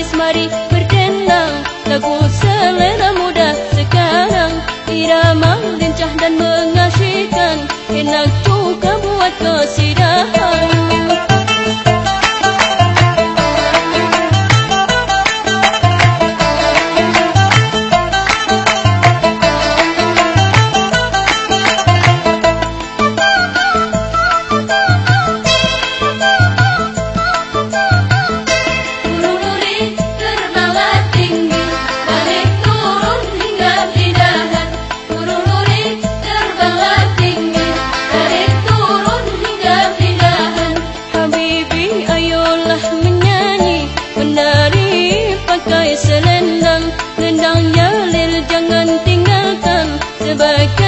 manis mari berdenang. Lagu selera muda sekarang. Irama lincah dan mengasyikan enak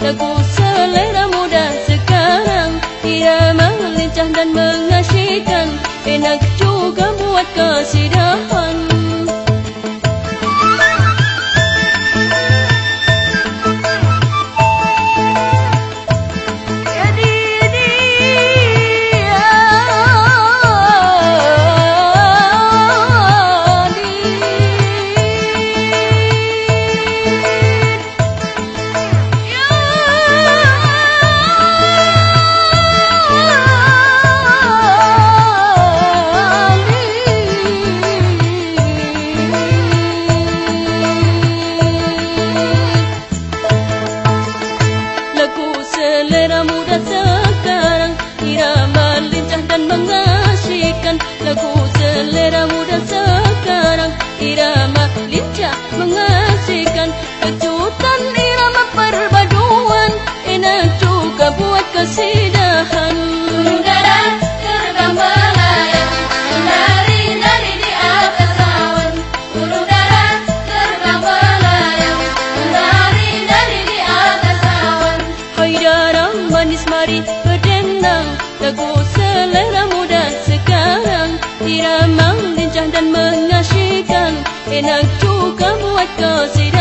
teguh selera muda sekarang. Ia melincah dan mengasihkan. Enak juga buat kesidahan. lagu selera muda sekarang Irama lincah dan mengasyikan. Enak juga buat kau sedang